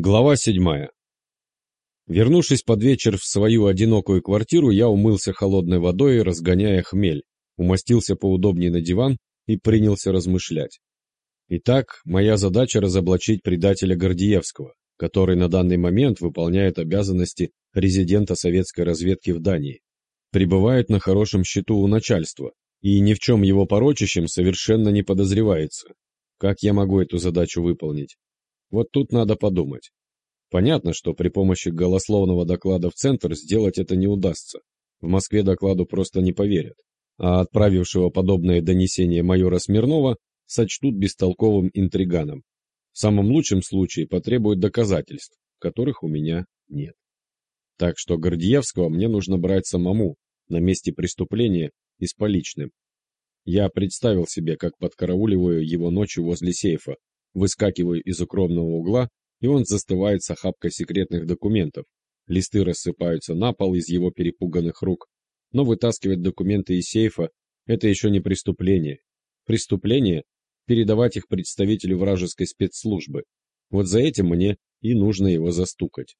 Глава седьмая. Вернувшись под вечер в свою одинокую квартиру, я умылся холодной водой, разгоняя хмель, умостился поудобнее на диван и принялся размышлять. Итак, моя задача разоблачить предателя Гордиевского, который на данный момент выполняет обязанности резидента советской разведки в Дании, пребывает на хорошем счету у начальства и ни в чем его порочащем совершенно не подозревается. Как я могу эту задачу выполнить? Вот тут надо подумать. Понятно, что при помощи голословного доклада в Центр сделать это не удастся. В Москве докладу просто не поверят. А отправившего подобное донесение майора Смирнова сочтут бестолковым интриганом. В самом лучшем случае потребуют доказательств, которых у меня нет. Так что Гордиевского мне нужно брать самому, на месте преступления и с поличным. Я представил себе, как подкарауливаю его ночью возле сейфа, Выскакиваю из укромного угла, и он застывает с охапкой секретных документов. Листы рассыпаются на пол из его перепуганных рук. Но вытаскивать документы из сейфа – это еще не преступление. Преступление – передавать их представителю вражеской спецслужбы. Вот за этим мне и нужно его застукать.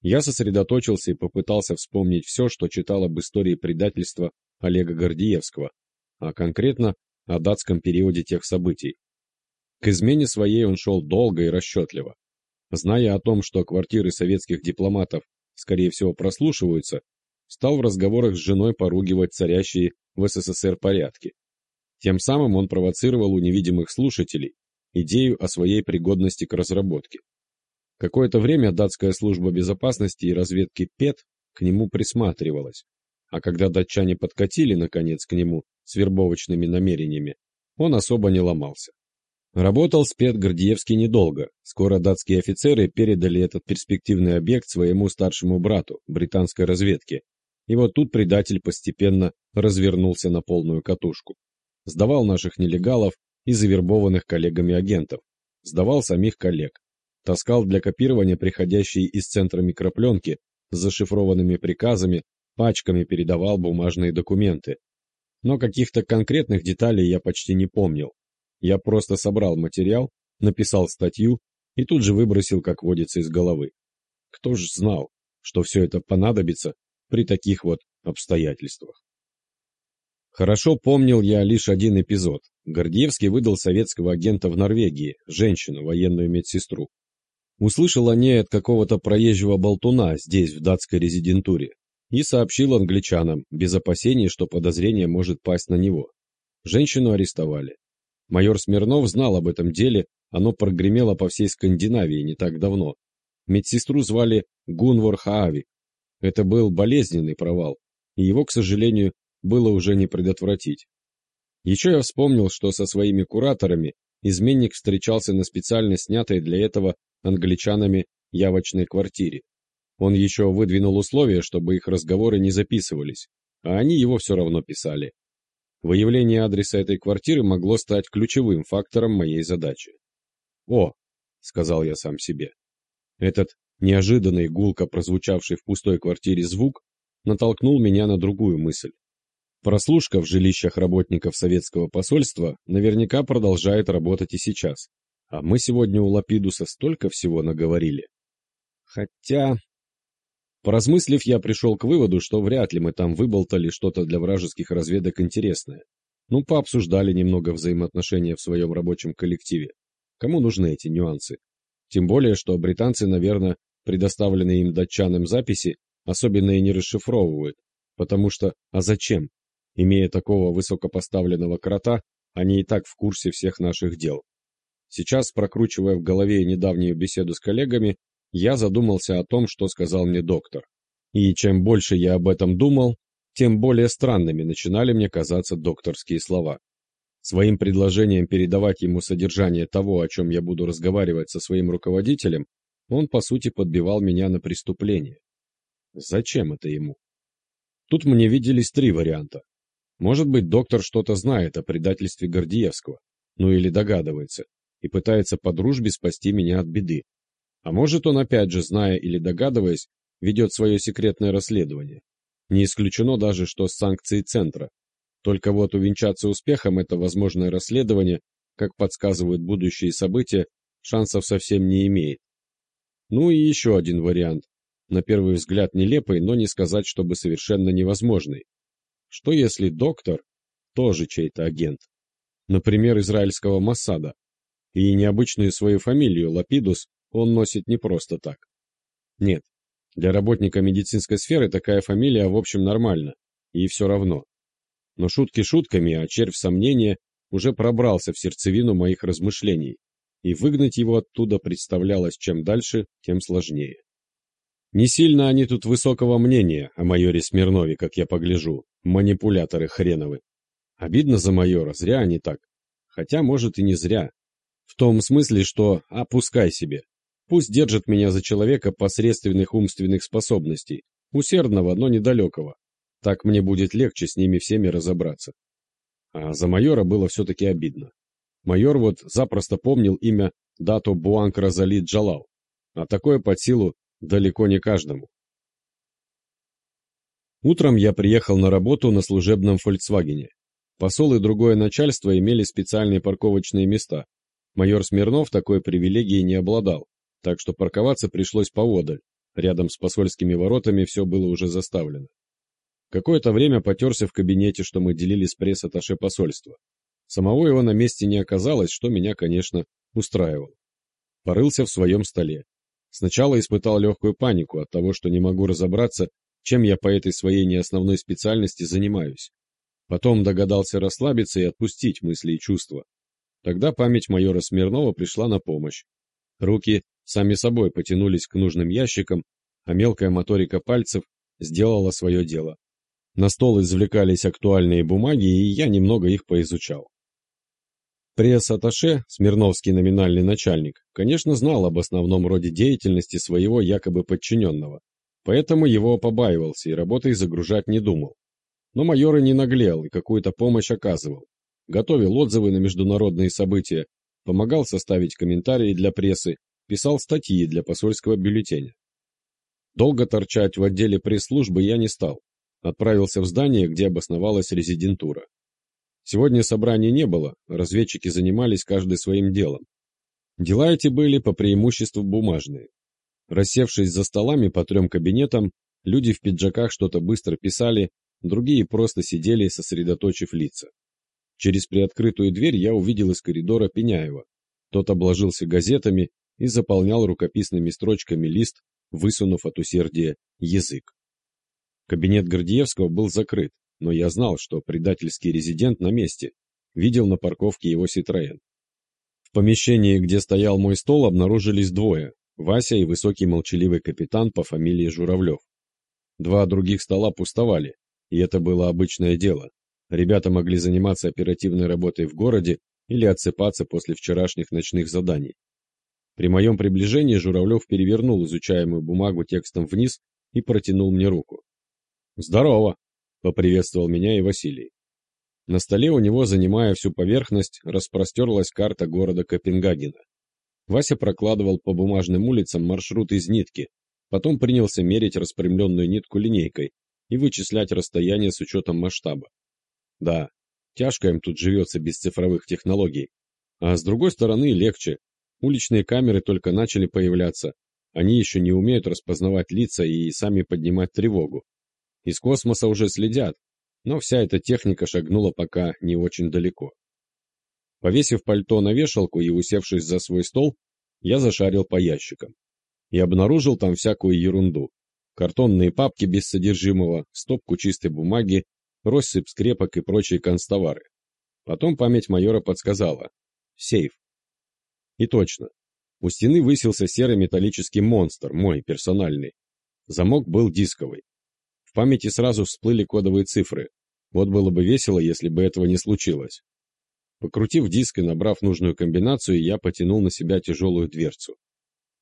Я сосредоточился и попытался вспомнить все, что читал об истории предательства Олега Гордиевского, а конкретно о датском периоде тех событий. К измене своей он шел долго и расчетливо. Зная о том, что квартиры советских дипломатов, скорее всего, прослушиваются, стал в разговорах с женой поругивать царящие в СССР порядки. Тем самым он провоцировал у невидимых слушателей идею о своей пригодности к разработке. Какое-то время датская служба безопасности и разведки ПЕТ к нему присматривалась, а когда датчане подкатили, наконец, к нему с вербовочными намерениями, он особо не ломался. Работал спец недолго. Скоро датские офицеры передали этот перспективный объект своему старшему брату, британской разведке. И вот тут предатель постепенно развернулся на полную катушку. Сдавал наших нелегалов и завербованных коллегами агентов. Сдавал самих коллег. Таскал для копирования приходящие из центра микропленки с зашифрованными приказами, пачками передавал бумажные документы. Но каких-то конкретных деталей я почти не помнил. Я просто собрал материал, написал статью и тут же выбросил, как водится, из головы. Кто ж знал, что все это понадобится при таких вот обстоятельствах. Хорошо помнил я лишь один эпизод. Гордеевский выдал советского агента в Норвегии, женщину, военную медсестру. Услышал о ней от какого-то проезжего болтуна здесь, в датской резидентуре, и сообщил англичанам, без опасений, что подозрение может пасть на него. Женщину арестовали. Майор Смирнов знал об этом деле, оно прогремело по всей Скандинавии не так давно. Медсестру звали Гунвор Хаави. Это был болезненный провал, и его, к сожалению, было уже не предотвратить. Еще я вспомнил, что со своими кураторами изменник встречался на специально снятой для этого англичанами явочной квартире. Он еще выдвинул условие, чтобы их разговоры не записывались, а они его все равно писали. Выявление адреса этой квартиры могло стать ключевым фактором моей задачи. «О!» — сказал я сам себе. Этот неожиданный гулко прозвучавший в пустой квартире звук натолкнул меня на другую мысль. Прослушка в жилищах работников советского посольства наверняка продолжает работать и сейчас. А мы сегодня у Лапидуса столько всего наговорили. Хотя... Поразмыслив, я пришел к выводу, что вряд ли мы там выболтали что-то для вражеских разведок интересное. Ну, пообсуждали немного взаимоотношения в своем рабочем коллективе. Кому нужны эти нюансы? Тем более, что британцы, наверное, предоставленные им датчанам записи особенно и не расшифровывают. Потому что, а зачем? Имея такого высокопоставленного крота, они и так в курсе всех наших дел. Сейчас, прокручивая в голове недавнюю беседу с коллегами, я задумался о том, что сказал мне доктор. И чем больше я об этом думал, тем более странными начинали мне казаться докторские слова. Своим предложением передавать ему содержание того, о чем я буду разговаривать со своим руководителем, он, по сути, подбивал меня на преступление. Зачем это ему? Тут мне виделись три варианта. Может быть, доктор что-то знает о предательстве Гордиевского, ну или догадывается, и пытается по дружбе спасти меня от беды. А может, он опять же, зная или догадываясь, ведет свое секретное расследование. Не исключено даже, что с санкцией центра. Только вот увенчаться успехом это возможное расследование, как подсказывают будущие события, шансов совсем не имеет. Ну и еще один вариант. На первый взгляд нелепый, но не сказать, чтобы совершенно невозможный. Что если доктор тоже чей-то агент? Например, израильского Моссада. И необычную свою фамилию, Лапидус, он носит не просто так. Нет, для работника медицинской сферы такая фамилия, в общем, нормальна. И все равно. Но шутки шутками, а червь сомнения уже пробрался в сердцевину моих размышлений, и выгнать его оттуда представлялось чем дальше, тем сложнее. Не сильно они тут высокого мнения о майоре Смирнове, как я погляжу, манипуляторы хреновы. Обидно за майора, зря они так. Хотя, может, и не зря. В том смысле, что опускай себе. Пусть держат меня за человека посредственных умственных способностей, усердного, но недалекого. Так мне будет легче с ними всеми разобраться. А за майора было все-таки обидно. Майор вот запросто помнил имя Дату Буанг Розали Джалал, а такое под силу далеко не каждому. Утром я приехал на работу на служебном «Фольксвагене». Посол и другое начальство имели специальные парковочные места. Майор Смирнов такой привилегией не обладал, так что парковаться пришлось поодаль. Рядом с посольскими воротами все было уже заставлено. Какое-то время потерся в кабинете, что мы делили с пресс-атташе посольства. Самого его на месте не оказалось, что меня, конечно, устраивало. Порылся в своем столе. Сначала испытал легкую панику от того, что не могу разобраться, чем я по этой своей неосновной специальности занимаюсь. Потом догадался расслабиться и отпустить мысли и чувства. Тогда память майора Смирнова пришла на помощь. Руки сами собой потянулись к нужным ящикам, а мелкая моторика пальцев сделала свое дело. На стол извлекались актуальные бумаги, и я немного их поизучал. Пресс-атташе, Смирновский номинальный начальник, конечно, знал об основном роде деятельности своего якобы подчиненного, поэтому его побаивался и работой загружать не думал. Но майор и не наглел и какую-то помощь оказывал. Готовил отзывы на международные события, помогал составить комментарии для прессы, писал статьи для посольского бюллетеня. Долго торчать в отделе пресс-службы я не стал. Отправился в здание, где обосновалась резидентура. Сегодня собрания не было, разведчики занимались каждый своим делом. Дела эти были по преимуществу бумажные. Рассевшись за столами по трем кабинетам, люди в пиджаках что-то быстро писали, другие просто сидели, сосредоточив лица. Через приоткрытую дверь я увидел из коридора Пеняева. Тот обложился газетами и заполнял рукописными строчками лист, высунув от усердия язык. Кабинет Гордеевского был закрыт, но я знал, что предательский резидент на месте, видел на парковке его Ситроен. В помещении, где стоял мой стол, обнаружились двое – Вася и высокий молчаливый капитан по фамилии Журавлев. Два других стола пустовали, и это было обычное дело. Ребята могли заниматься оперативной работой в городе или отсыпаться после вчерашних ночных заданий. При моем приближении Журавлев перевернул изучаемую бумагу текстом вниз и протянул мне руку. «Здорово!» Поприветствовал меня и Василий. На столе у него, занимая всю поверхность, распростерлась карта города Копенгагена. Вася прокладывал по бумажным улицам маршрут из нитки, потом принялся мерить распрямленную нитку линейкой и вычислять расстояние с учетом масштаба. Да, тяжко им тут живется без цифровых технологий. А с другой стороны легче. Уличные камеры только начали появляться. Они еще не умеют распознавать лица и сами поднимать тревогу. Из космоса уже следят, но вся эта техника шагнула пока не очень далеко. Повесив пальто на вешалку и усевшись за свой стол, я зашарил по ящикам. И обнаружил там всякую ерунду. Картонные папки без содержимого, стопку чистой бумаги, россыпь скрепок и прочие констовары. Потом память майора подсказала. Сейф. И точно. У стены высился серый металлический монстр, мой, персональный. Замок был дисковый. В памяти сразу всплыли кодовые цифры. Вот было бы весело, если бы этого не случилось. Покрутив диск и набрав нужную комбинацию, я потянул на себя тяжелую дверцу.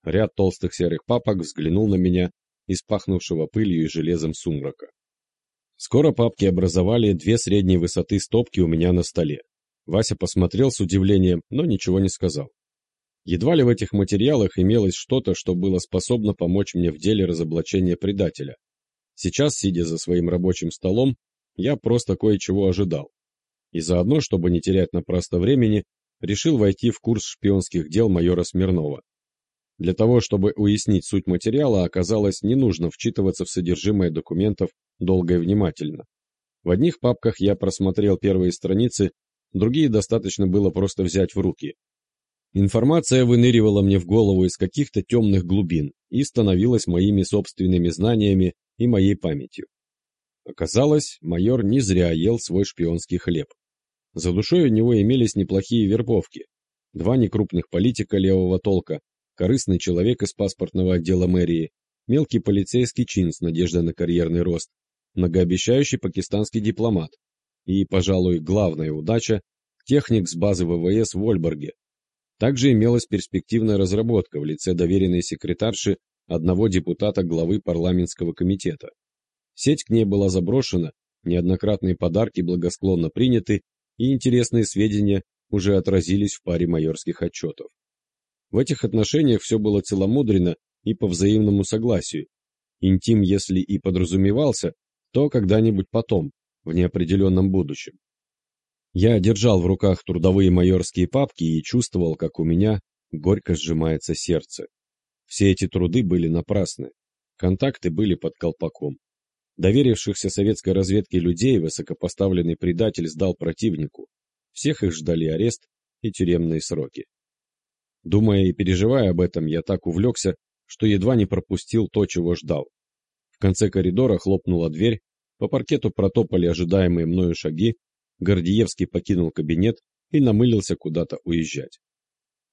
Ряд толстых серых папок взглянул на меня из пахнувшего пылью и железом сумрака. Скоро папки образовали две средней высоты стопки у меня на столе. Вася посмотрел с удивлением, но ничего не сказал. Едва ли в этих материалах имелось что-то, что было способно помочь мне в деле разоблачения предателя. Сейчас, сидя за своим рабочим столом, я просто кое-чего ожидал. И заодно, чтобы не терять напрасно времени, решил войти в курс шпионских дел майора Смирнова. Для того, чтобы уяснить суть материала, оказалось не нужно вчитываться в содержимое документов долго и внимательно. В одних папках я просмотрел первые страницы, другие достаточно было просто взять в руки. Информация выныривала мне в голову из каких-то темных глубин и становилась моими собственными знаниями и моей памятью. Оказалось, майор не зря ел свой шпионский хлеб. За душой у него имелись неплохие вербовки. Два некрупных политика левого толка, корыстный человек из паспортного отдела мэрии, мелкий полицейский чин с надеждой на карьерный рост, многообещающий пакистанский дипломат и, пожалуй, главная удача – техник с базы ВВС в Ольборге. Также имелась перспективная разработка в лице доверенной секретарши одного депутата главы парламентского комитета. Сеть к ней была заброшена, неоднократные подарки благосклонно приняты, и интересные сведения уже отразились в паре майорских отчетов. В этих отношениях все было целомудренно и по взаимному согласию. Интим, если и подразумевался, то когда-нибудь потом, в неопределенном будущем. Я держал в руках трудовые майорские папки и чувствовал, как у меня горько сжимается сердце. Все эти труды были напрасны. Контакты были под колпаком. Доверившихся советской разведке людей высокопоставленный предатель сдал противнику. Всех их ждали арест и тюремные сроки. Думая и переживая об этом, я так увлекся, что едва не пропустил то, чего ждал. В конце коридора хлопнула дверь, по паркету протопали ожидаемые мною шаги, Гордиевский покинул кабинет и намылился куда-то уезжать.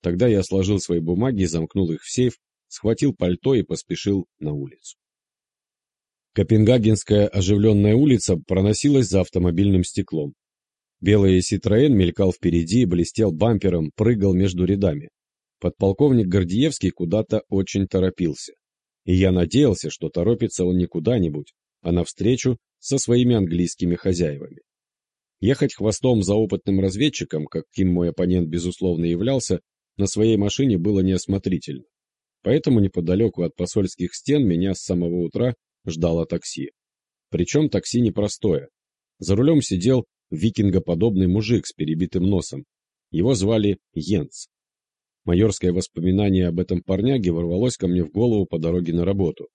Тогда я сложил свои бумаги, замкнул их в сейф, схватил пальто и поспешил на улицу. Копенгагенская оживленная улица проносилась за автомобильным стеклом. Белый Ситроен мелькал впереди, блестел бампером, прыгал между рядами. Подполковник Гордиевский куда-то очень торопился. И я надеялся, что торопится он не куда-нибудь, а навстречу со своими английскими хозяевами. Ехать хвостом за опытным разведчиком, каким мой оппонент безусловно являлся, на своей машине было неосмотрительно. Поэтому неподалеку от посольских стен меня с самого утра ждало такси. Причем такси непростое. За рулем сидел викингоподобный мужик с перебитым носом. Его звали Йенс. Майорское воспоминание об этом парняге ворвалось ко мне в голову по дороге на работу.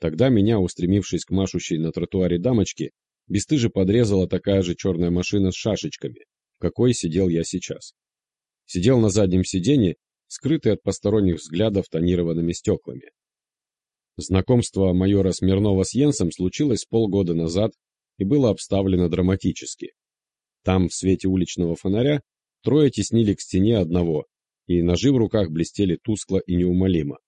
Тогда меня, устремившись к машущей на тротуаре дамочке, бесстыже подрезала такая же черная машина с шашечками, в какой сидел я сейчас. Сидел на заднем сиденье, скрытый от посторонних взглядов тонированными стеклами. Знакомство майора Смирнова с Йенсом случилось полгода назад и было обставлено драматически. Там, в свете уличного фонаря, трое теснили к стене одного, и ножи в руках блестели тускло и неумолимо.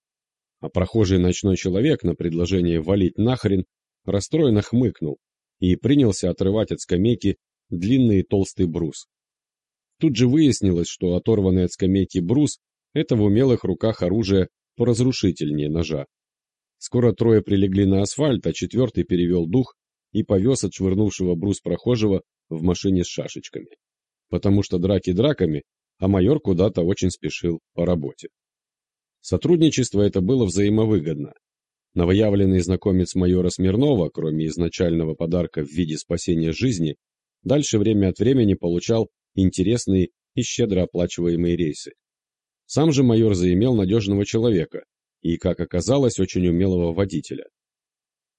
А прохожий ночной человек на предложение валить нахрен расстроенно хмыкнул и принялся отрывать от скамейки длинный и толстый брус. Тут же выяснилось, что оторванный от скамейки брус – это в умелых руках оружие поразрушительнее ножа. Скоро трое прилегли на асфальт, а четвертый перевел дух и повез отшвырнувшего брус прохожего в машине с шашечками. Потому что драки драками, а майор куда-то очень спешил по работе. Сотрудничество это было взаимовыгодно. Новоявленный знакомец майора Смирнова, кроме изначального подарка в виде спасения жизни, дальше время от времени получал интересные и щедро оплачиваемые рейсы. Сам же майор заимел надежного человека, и, как оказалось, очень умелого водителя.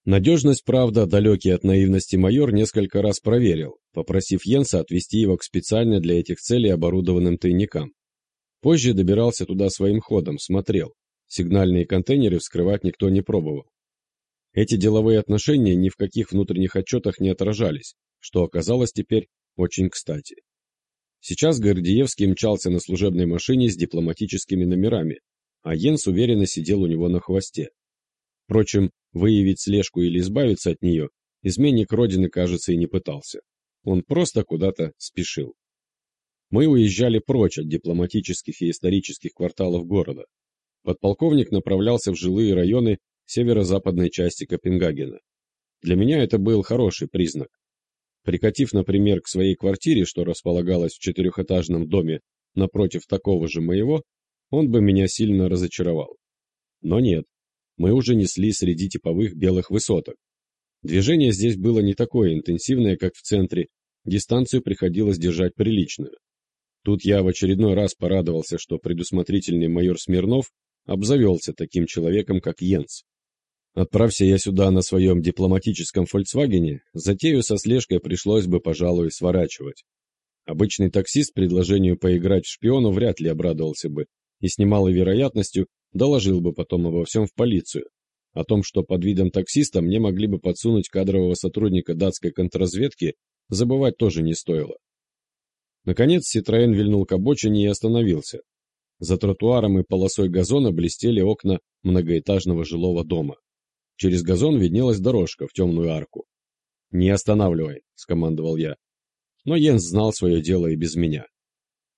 Надежность, правда, далекий от наивности майор несколько раз проверил, попросив Йенса отвезти его к специально для этих целей оборудованным тайникам. Позже добирался туда своим ходом, смотрел. Сигнальные контейнеры вскрывать никто не пробовал. Эти деловые отношения ни в каких внутренних отчетах не отражались, что оказалось теперь очень кстати. Сейчас Гордиевский мчался на служебной машине с дипломатическими номерами, а Йенс уверенно сидел у него на хвосте. Впрочем, выявить слежку или избавиться от нее изменник Родины, кажется, и не пытался. Он просто куда-то спешил. Мы уезжали прочь от дипломатических и исторических кварталов города. Подполковник направлялся в жилые районы северо-западной части Копенгагена. Для меня это был хороший признак. Прикатив, например, к своей квартире, что располагалась в четырехэтажном доме напротив такого же моего, он бы меня сильно разочаровал. Но нет, мы уже несли среди типовых белых высоток. Движение здесь было не такое интенсивное, как в центре, дистанцию приходилось держать приличную. Тут я в очередной раз порадовался, что предусмотрительный майор Смирнов обзавелся таким человеком, как Йенс. Отправься я сюда на своем дипломатическом «Фольксвагене», затею со слежкой пришлось бы, пожалуй, сворачивать. Обычный таксист предложению поиграть в шпиону вряд ли обрадовался бы и с немалой вероятностью доложил бы потом обо всем в полицию. О том, что под видом таксиста мне могли бы подсунуть кадрового сотрудника датской контрразведки, забывать тоже не стоило. Наконец Ситроен вильнул к обочине и остановился. За тротуаром и полосой газона блестели окна многоэтажного жилого дома. Через газон виднелась дорожка в темную арку. «Не останавливай», — скомандовал я. Но Йенс знал свое дело и без меня.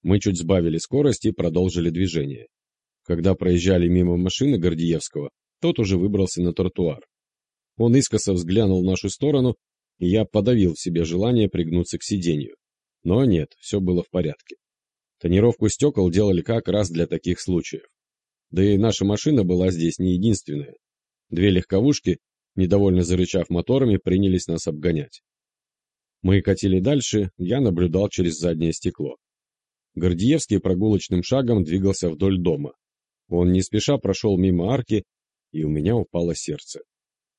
Мы чуть сбавили скорость и продолжили движение. Когда проезжали мимо машины Гордиевского, тот уже выбрался на тротуар. Он искоса взглянул в нашу сторону, и я подавил в себе желание пригнуться к сиденью. Но нет, все было в порядке. Тонировку стекол делали как раз для таких случаев. Да и наша машина была здесь не единственная. Две легковушки, недовольно зарычав моторами, принялись нас обгонять. Мы катили дальше, я наблюдал через заднее стекло. Гордиевский прогулочным шагом двигался вдоль дома. Он не спеша прошел мимо арки, и у меня упало сердце.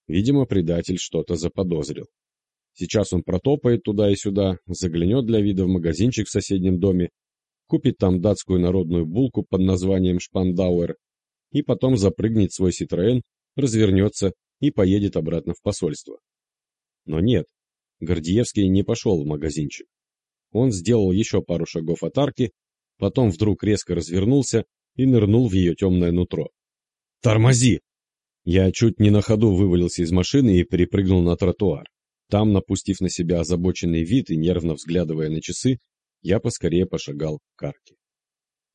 Видимо, предатель что-то заподозрил. Сейчас он протопает туда и сюда, заглянет для вида в магазинчик в соседнем доме, купит там датскую народную булку под названием Шпандауэр и потом запрыгнет свой Ситроен, развернется и поедет обратно в посольство. Но нет, Гордиевский не пошел в магазинчик. Он сделал еще пару шагов от арки, потом вдруг резко развернулся и нырнул в ее темное нутро. «Тормози!» Я чуть не на ходу вывалился из машины и перепрыгнул на тротуар. Там, напустив на себя озабоченный вид и нервно взглядывая на часы, я поскорее пошагал к арке.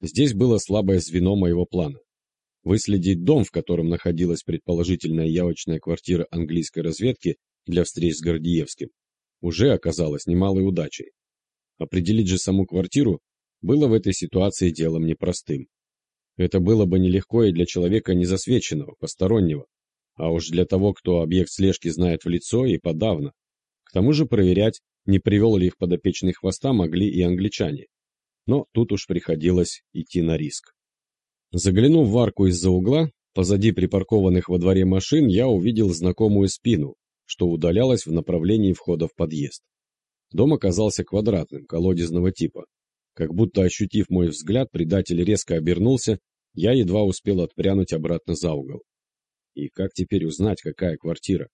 Здесь было слабое звено моего плана. Выследить дом, в котором находилась предположительная явочная квартира английской разведки для встреч с Гордиевским, уже оказалось немалой удачей. Определить же саму квартиру было в этой ситуации делом непростым. Это было бы нелегко и для человека незасвеченного, постороннего, а уж для того, кто объект слежки знает в лицо и подавно. К тому же проверять, не привел ли их подопечный хвоста, могли и англичане. Но тут уж приходилось идти на риск. Заглянув в арку из-за угла, позади припаркованных во дворе машин, я увидел знакомую спину, что удалялась в направлении входа в подъезд. Дом оказался квадратным, колодезного типа. Как будто ощутив мой взгляд, предатель резко обернулся, я едва успел отпрянуть обратно за угол. И как теперь узнать, какая квартира?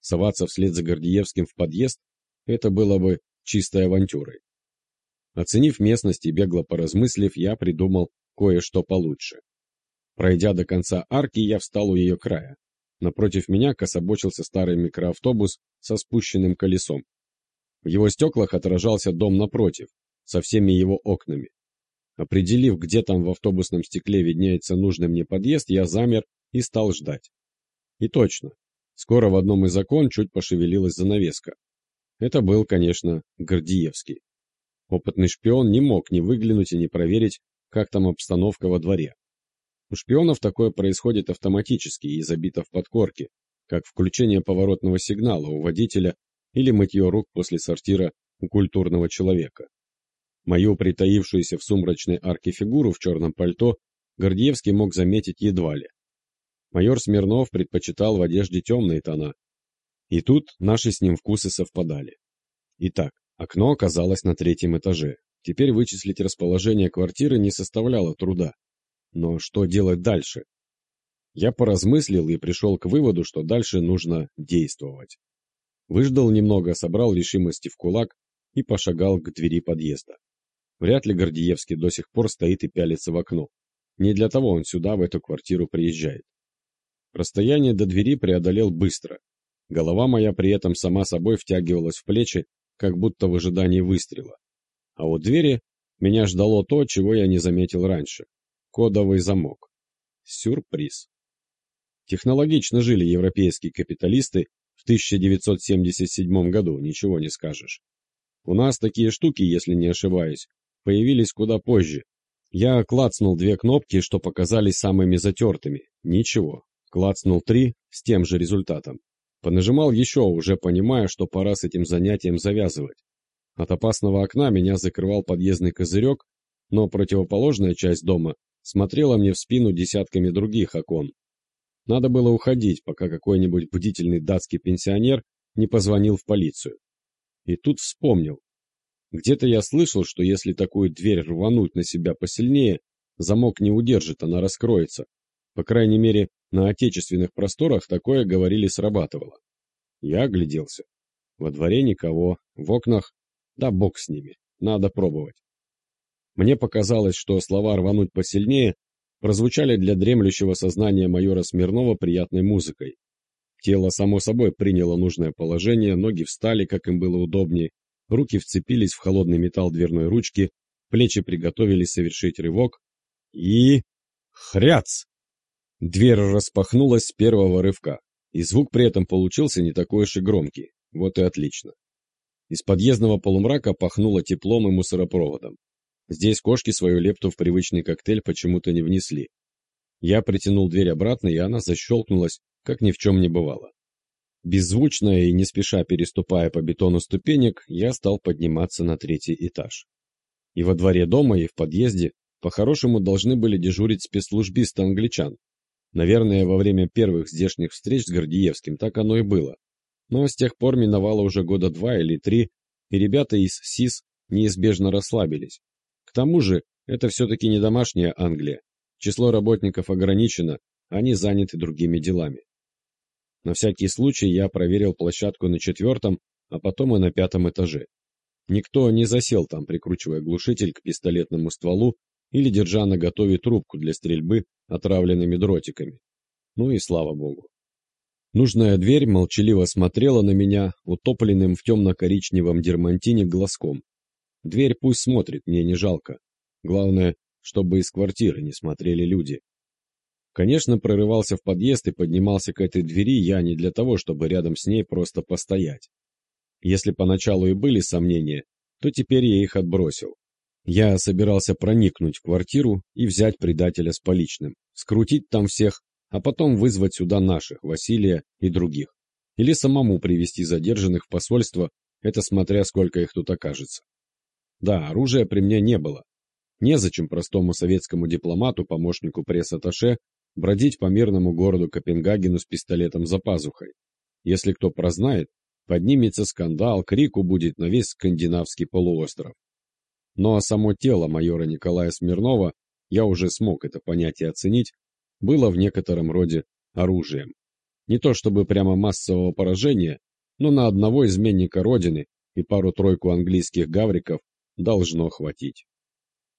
Соваться вслед за Гордиевским в подъезд – это было бы чистой авантюрой. Оценив местность и бегло поразмыслив, я придумал кое-что получше. Пройдя до конца арки, я встал у ее края. Напротив меня кособочился старый микроавтобус со спущенным колесом. В его стеклах отражался дом напротив, со всеми его окнами. Определив, где там в автобусном стекле виднеется нужный мне подъезд, я замер и стал ждать. И точно, скоро в одном из окон чуть пошевелилась занавеска. Это был, конечно, Гордиевский. Опытный шпион не мог ни выглянуть и не проверить, как там обстановка во дворе. У шпионов такое происходит автоматически и забито в подкорке, как включение поворотного сигнала у водителя или мытье рук после сортира у культурного человека. Мою притаившуюся в сумрачной арке фигуру в черном пальто Гордеевский мог заметить едва ли. Майор Смирнов предпочитал в одежде темные тона. И тут наши с ним вкусы совпадали. Итак, окно оказалось на третьем этаже. Теперь вычислить расположение квартиры не составляло труда. Но что делать дальше? Я поразмыслил и пришел к выводу, что дальше нужно действовать. Выждал немного, собрал решимости в кулак и пошагал к двери подъезда. Вряд ли Гордиевский до сих пор стоит и пялится в окно. Не для того он сюда, в эту квартиру, приезжает. Расстояние до двери преодолел быстро. Голова моя при этом сама собой втягивалась в плечи, как будто в ожидании выстрела. А у двери меня ждало то, чего я не заметил раньше. Кодовый замок. Сюрприз. Технологично жили европейские капиталисты в 1977 году, ничего не скажешь. У нас такие штуки, если не ошибаюсь, появились куда позже. Я клацнул две кнопки, что показались самыми затертыми. Ничего. Клацнул три с тем же результатом. Понажимал еще, уже понимая, что пора с этим занятием завязывать. От опасного окна меня закрывал подъездный козырек, но противоположная часть дома смотрела мне в спину десятками других окон. Надо было уходить, пока какой-нибудь бдительный датский пенсионер не позвонил в полицию. И тут вспомнил. Где-то я слышал, что если такую дверь рвануть на себя посильнее, замок не удержит, она раскроется. По крайней мере, на отечественных просторах такое, говорили, срабатывало. Я огляделся. Во дворе никого, в окнах, да бог с ними, надо пробовать. Мне показалось, что слова «рвануть посильнее» прозвучали для дремлющего сознания майора Смирнова приятной музыкой. Тело, само собой, приняло нужное положение, ноги встали, как им было удобнее, руки вцепились в холодный металл дверной ручки, плечи приготовились совершить рывок, и... хряц! Дверь распахнулась с первого рывка, и звук при этом получился не такой уж и громкий. Вот и отлично. Из подъездного полумрака пахнуло теплом и мусоропроводом. Здесь кошки свою лепту в привычный коктейль почему-то не внесли. Я притянул дверь обратно, и она защелкнулась, как ни в чем не бывало. Беззвучно и не спеша переступая по бетону ступенек, я стал подниматься на третий этаж. И во дворе дома, и в подъезде по-хорошему должны были дежурить спецслужбисты англичан. Наверное, во время первых здешних встреч с Гордиевским так оно и было. Но с тех пор миновало уже года два или три, и ребята из СИС неизбежно расслабились. К тому же, это все-таки не домашняя Англия. Число работников ограничено, они заняты другими делами. На всякий случай я проверил площадку на четвертом, а потом и на пятом этаже. Никто не засел там, прикручивая глушитель к пистолетному стволу или держа на готове трубку для стрельбы отравленными дротиками. Ну и слава богу. Нужная дверь молчаливо смотрела на меня утопленным в темно-коричневом дермантине глазком, Дверь пусть смотрит, мне не жалко. Главное, чтобы из квартиры не смотрели люди. Конечно, прорывался в подъезд и поднимался к этой двери я не для того, чтобы рядом с ней просто постоять. Если поначалу и были сомнения, то теперь я их отбросил. Я собирался проникнуть в квартиру и взять предателя с поличным, скрутить там всех, а потом вызвать сюда наших, Василия и других. Или самому привести задержанных в посольство, это смотря сколько их тут окажется. Да, оружия при мне не было. Незачем простому советскому дипломату, помощнику пресс-атташе, бродить по мирному городу Копенгагену с пистолетом за пазухой. Если кто прознает, поднимется скандал, крику будет на весь скандинавский полуостров. Но а само тело майора Николая Смирнова, я уже смог это понять и оценить, было в некотором роде оружием. Не то чтобы прямо массового поражения, но на одного изменника Родины и пару-тройку английских гавриков должно хватить.